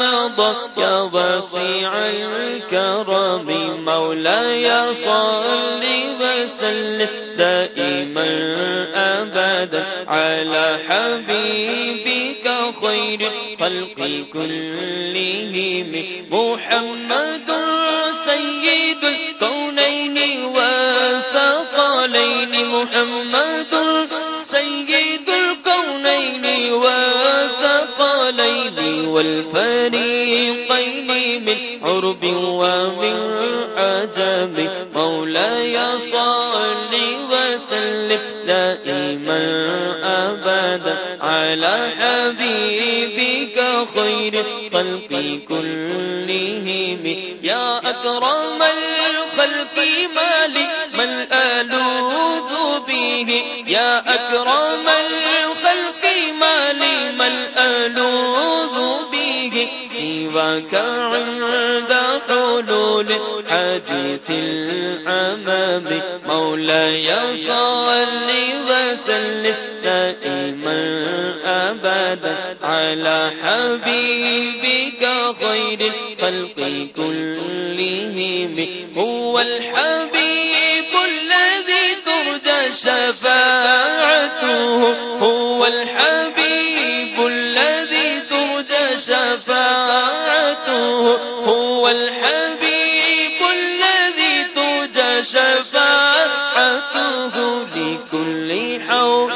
مضى يا واسع الكرم مولاي صل وسلم، دائما أبدا على حبيبك خير الخلق كلهم محمد سيد الكونين والفريقين من عرب ومن عجم مولاي صل وسلم دائما أبدا على حبيبك خير الخلق كلهم. يا أكرم الخلق مالي من ألوذ به. يا أكرم عند حلول حديث الأمام مولاي صل وسلم دائما أبدا على حبيبك خير الخلق كلهم. هو الحبيب الذي ترجى شفاعته. هو الحبيب ترجى شفاعته بكل حول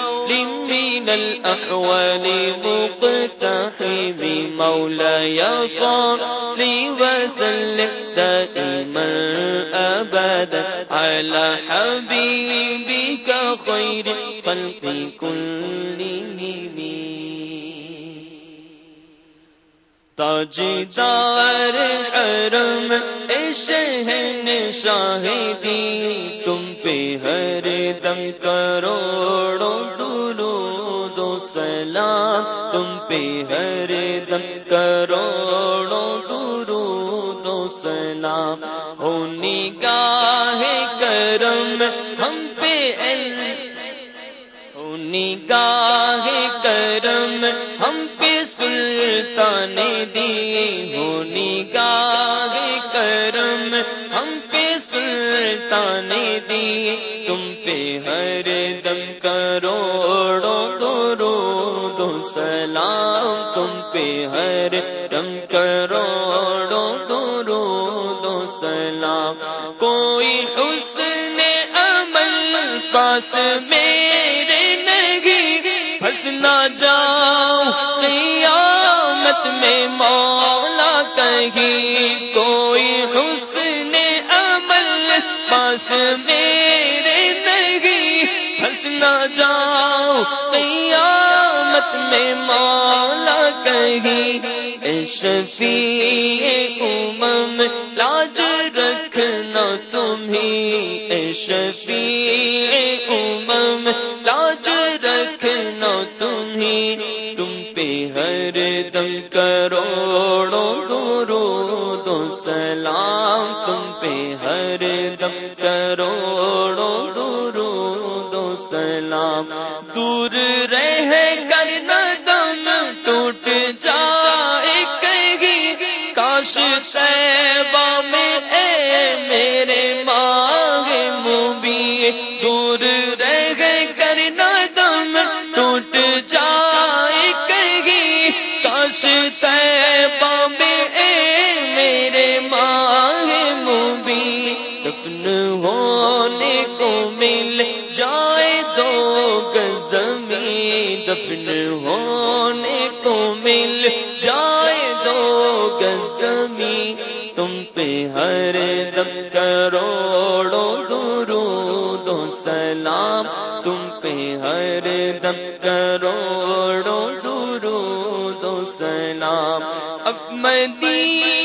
من الأحوال مقتحم مولاي صل وسلم دائما أبدا على حبيبك خير خلق كلهم. تاجدار حرم شہن شاہدی تم پہ ہر دم کروڑوں درود دو سلام۔ تم پہ ہر دم کروڑوں درود دو سلام۔ ہو نگاہ کرم ہم پہ ہو نگاہ کرم ہم پہ سلطان دی ہو نگاہ کرم ہم پہ سلطان دی۔ تم پہ ہر دم کروڑوں درود و سلام۔ تم پہ ہر دم کروڑوں درود و سلام۔ کوئی حسن عمل پاس میرے نہیں پھنس نہ پاس میرے نہیں پھنس نہ جاؤ، قیامت میں مولا کہیں۔ اے شفیع امم، لاج رکھنا تمہیں۔ اے شفیع امم، لاج رکھنا تمہیں۔ تم پہ ہر دم کروڑوں درود و سلام پہ ہر دم کروڑوں درود و سلام دور رہ کر نہ دم ٹوٹ جائے کہیں کاش سیبا میں اے میرے ماں موبی دور رہ مل جائے دو گزمی دفن ہونے کو مل جائے دو گزمی تم پہ ہر دم کروڑوں درود و سلام۔ تم پہ ہر دم کروڑوں درود و سلام۔ اب مدینے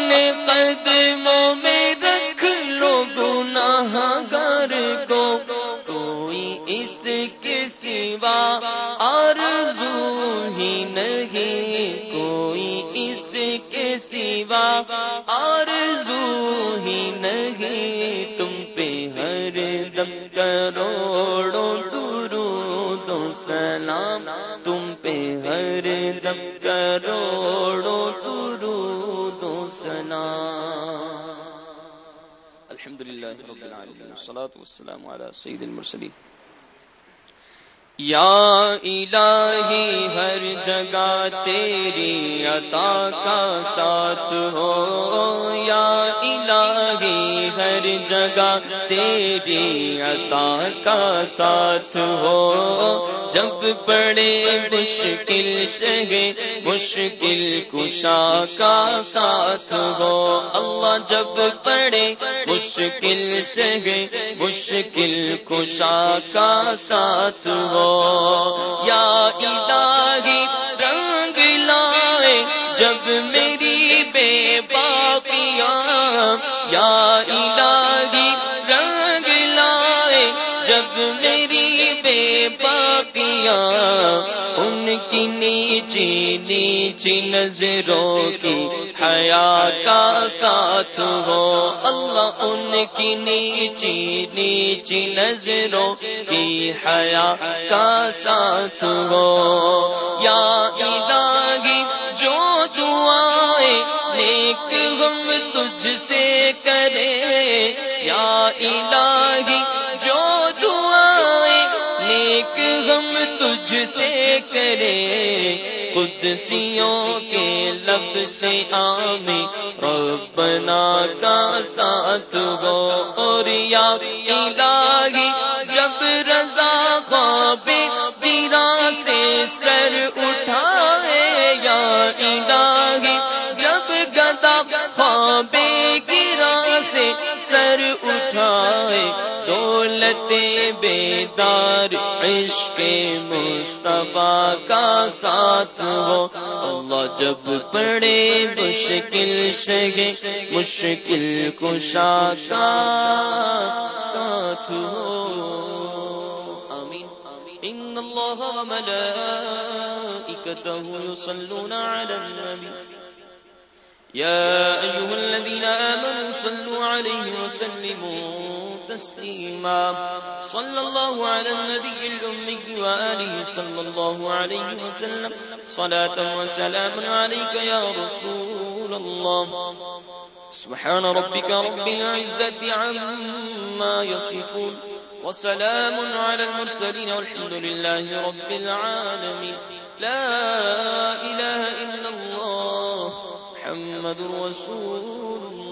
اپنے قدموں میں رکھ لو گناہ گار کو۔ کوئی اس کے سوا آرزو ہی نہیں۔ کوئی اس کے سوا آرزو ہی نہیں۔ تم پہ ہر دم کروڑوں درود و سلام۔ تم پہ ہر دم کروڑوں سنا الحمد للہ رب العالمين والصلاة والسلام على سيد المرسلين یا الہی، ہر جگہ تیری عطا کا ساتھ ہو جگہ تیری عطا کا ساتھ ہو۔ جب پڑے مشکل شگے، مشکل کشا کا ساتھ ہو۔ اللہ جب پڑے مشکل شگے، مشکل کشا کا ساتھ ہو۔ یا الہی رنگ لائے جب میری بے باقیاں یا الہی کی نیچی نیچی نظروں کی حیا کا ساتھ ہو۔ اللہ ان کی نیچی نیچی نظروں کی حیا کا ساتھ ہو۔ یا الہی، جو دعائیں نیک ہم تجھ سے کرے یا الہی نیک ہم تجھ سے کرے، قدسیوں کے لب سے آمی ربنا کا ساس ہو اور یا الہی، جب رضا خواب تیرا سے سر اٹھائے، یا الہی، جب گدا خواب گرا سے سر اٹھائے۔ دولت بیدار، عشق مصطفیٰ کا ساتھ ہو۔ اللہ جب پڑے مشکل شگے، مشکل کشا کا ساتھ ہو۔ آمین۔ ان اللہ وملائکته يصلون على النبي يا أيها الذين آمنوا صلوا عليه وسلموا تسليما. صلى الله على النبي الأمي وآله صلى الله عليه وسلم. صلاة وسلام عليك يا رسول الله. سبحان ربك رب العزة عما يصفون. وسلام على المرسلين والحمد لله رب العالمين. لا إله إلا الله. محمد رسول الله.